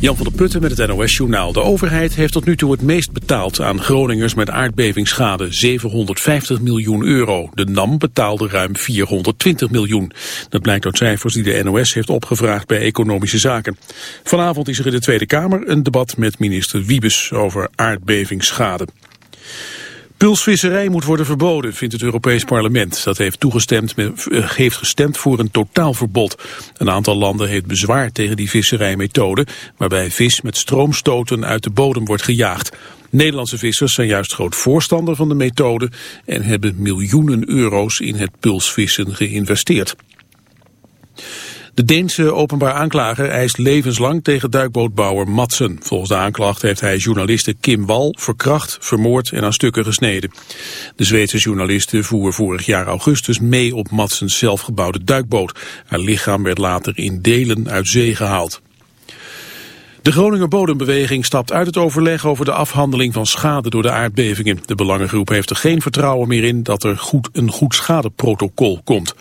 Jan van der Putten met het NOS-journaal. De overheid heeft tot nu toe het meest betaald aan Groningers met aardbevingsschade, 750 miljoen euro. De NAM betaalde ruim 420 miljoen. Dat blijkt uit cijfers die de NOS heeft opgevraagd bij Economische Zaken. Vanavond is er in de Tweede Kamer een debat met minister Wiebes over aardbevingsschade. Pulsvisserij moet worden verboden, vindt het Europees Parlement. Dat heeft, toegestemd met, eh, heeft gestemd voor een totaalverbod. Een aantal landen heeft bezwaar tegen die visserijmethode... waarbij vis met stroomstoten uit de bodem wordt gejaagd. Nederlandse vissers zijn juist groot voorstander van de methode... en hebben miljoenen euro's in het pulsvissen geïnvesteerd. De Deense openbaar aanklager eist levenslang tegen duikbootbouwer Madsen. Volgens de aanklacht heeft hij journaliste Kim Wal verkracht, vermoord en aan stukken gesneden. De Zweedse journaliste voer vorig jaar augustus mee op Madsens zelfgebouwde duikboot. Haar lichaam werd later in delen uit zee gehaald. De Groninger Bodembeweging stapt uit het overleg over de afhandeling van schade door de aardbevingen. De belangengroep heeft er geen vertrouwen meer in dat er goed, een goed schadeprotocol komt.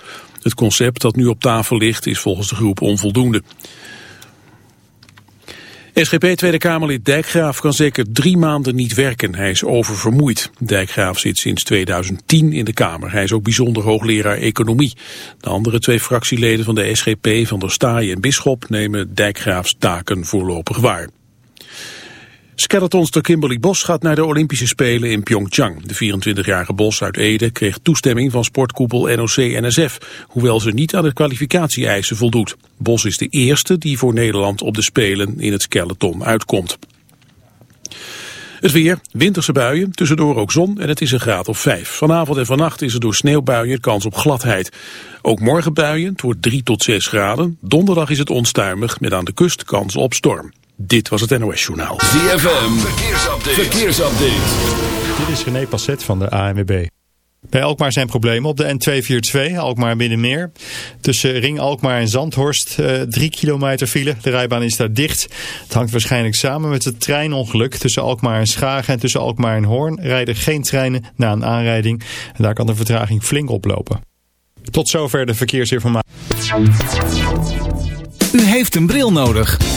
Het concept dat nu op tafel ligt is volgens de groep onvoldoende. SGP Tweede Kamerlid Dijkgraaf kan zeker drie maanden niet werken. Hij is oververmoeid. Dijkgraaf zit sinds 2010 in de Kamer. Hij is ook bijzonder hoogleraar economie. De andere twee fractieleden van de SGP, Van der Staaij en Bisschop, nemen Dijkgraafs taken voorlopig waar. Skeletonster Kimberly Bos gaat naar de Olympische Spelen in Pyeongchang. De 24-jarige Bos uit Ede kreeg toestemming van sportkoepel NOC-NSF, hoewel ze niet aan de kwalificatie-eisen voldoet. Bos is de eerste die voor Nederland op de Spelen in het skeleton uitkomt. Het weer, winterse buien, tussendoor ook zon en het is een graad of 5. Vanavond en vannacht is er door sneeuwbuien kans op gladheid. Ook morgen buien, het wordt 3 tot 6 graden. Donderdag is het onstuimig met aan de kust kans op storm. Dit was het NOS Journaal. ZFM, verkeersupdate. verkeersupdate. Dit is René Passet van de ANWB. Bij Alkmaar zijn problemen op de N242, Alkmaar Middenmeer. Tussen Ring Alkmaar en Zandhorst, uh, drie kilometer file. De rijbaan is daar dicht. Het hangt waarschijnlijk samen met het treinongeluk. Tussen Alkmaar en Schagen en tussen Alkmaar en Hoorn rijden geen treinen na een aanrijding. En daar kan de vertraging flink oplopen. Tot zover de verkeersinformatie. U heeft een bril nodig.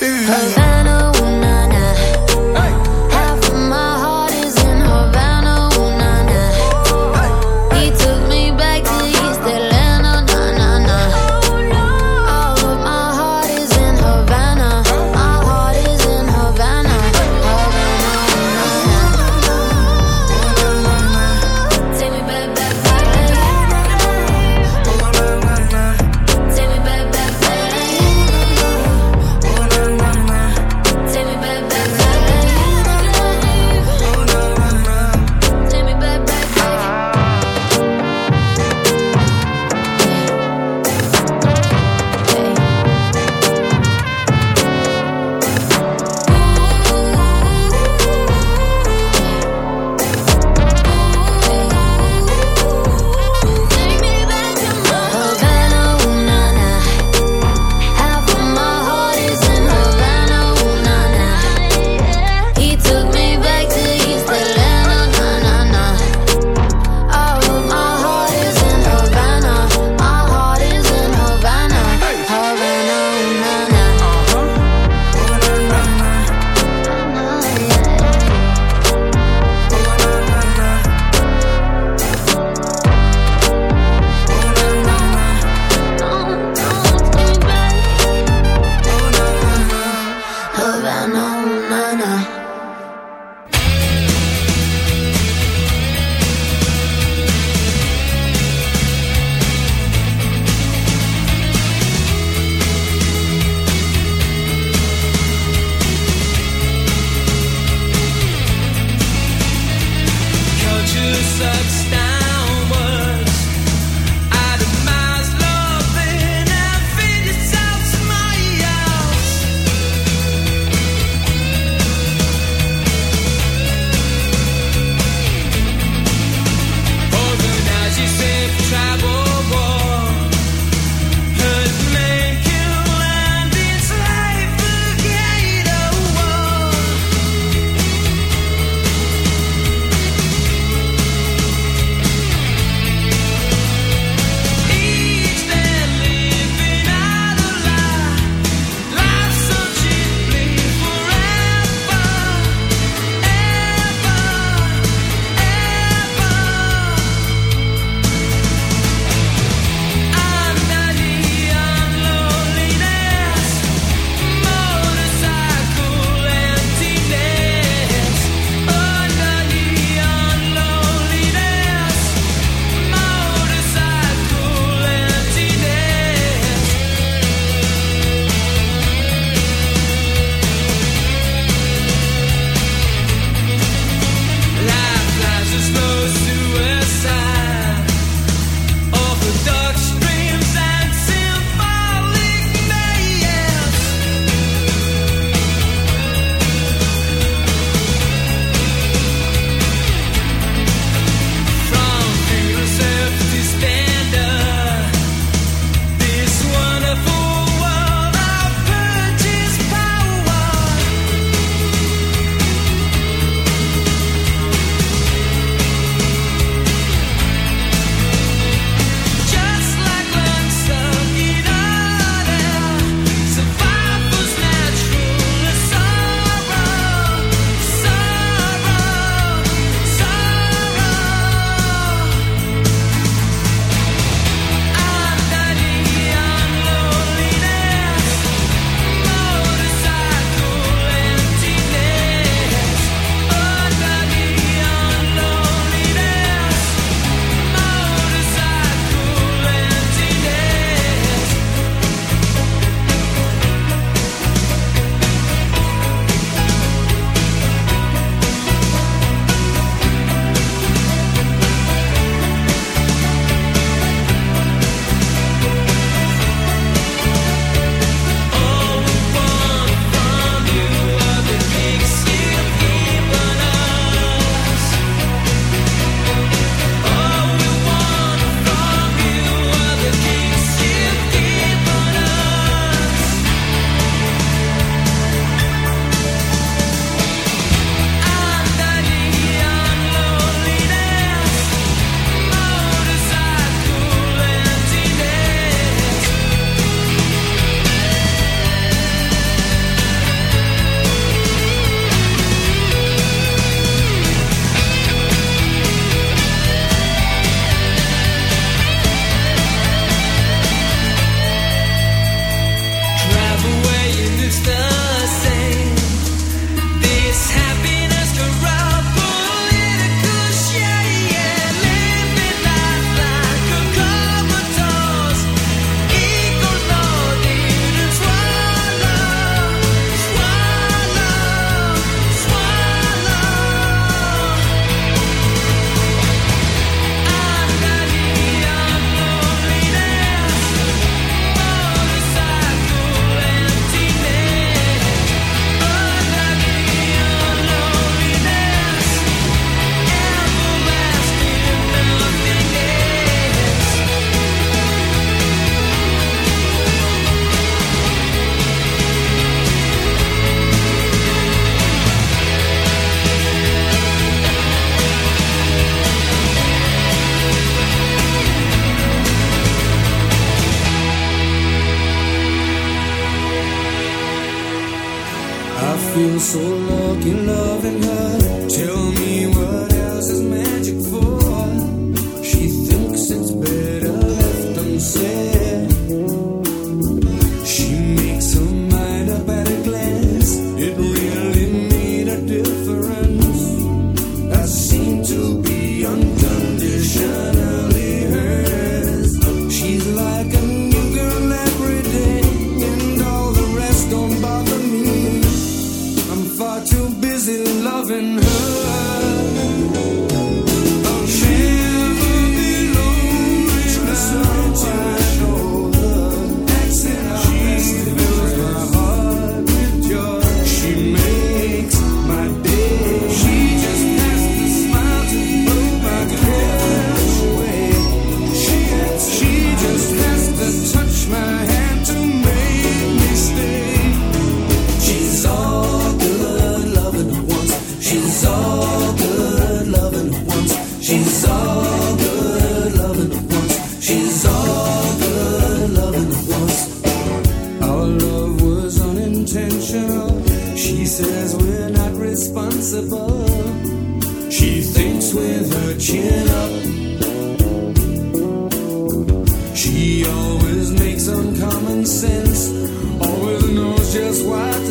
Moolah, baby.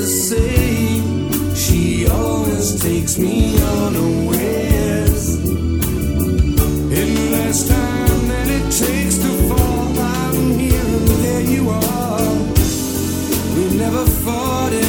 say she always takes me unawares. In less time than it takes to fall, I'm here and there you are. We never fought it.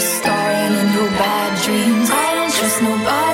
starring in your bad dreams. I don't trust nobody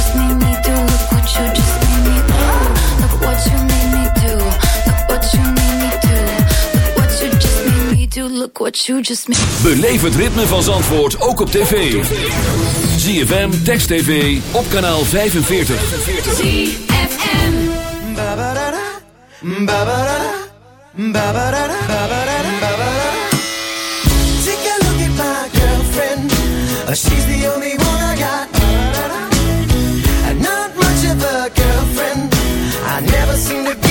Look what you just made Beleef het ritme van Zandvoort ook op tv. ZFM, Text TV, op kanaal 45. ZFM. Take a look at my girlfriend. Uh, She's the only one I got. And not much of a girlfriend. I never seem to. It's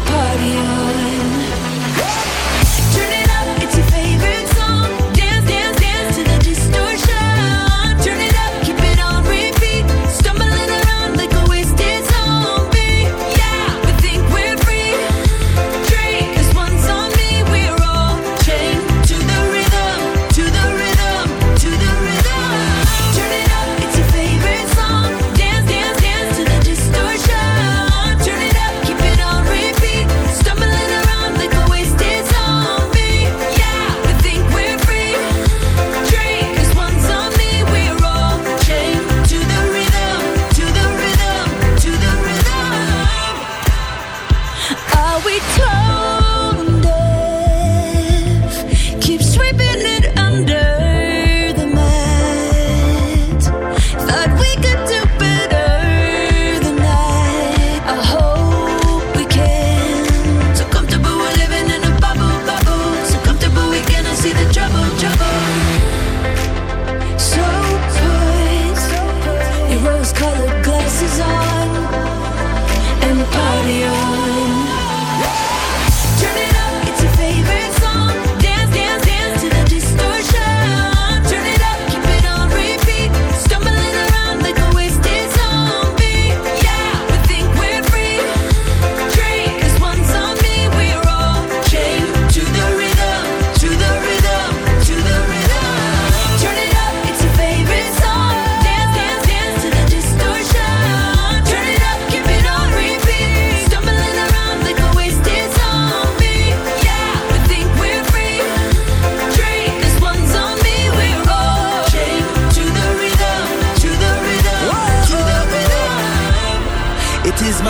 party on.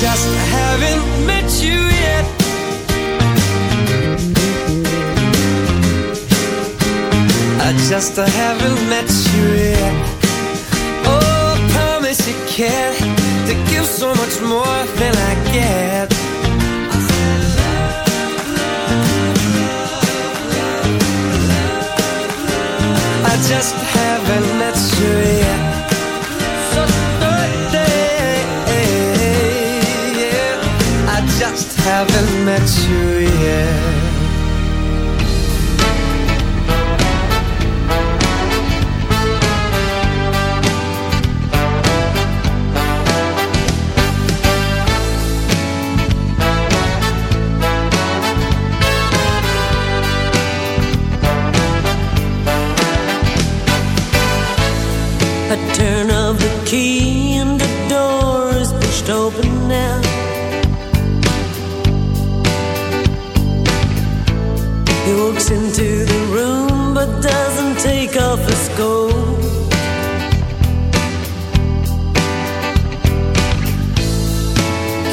just haven't met you yet. I just haven't met you yet. Oh, promise you can to give so much more than I get. I just haven't met you yet. Haven't met you